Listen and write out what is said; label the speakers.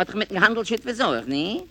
Speaker 1: hat er mit dem Handel schon versorgt, ne?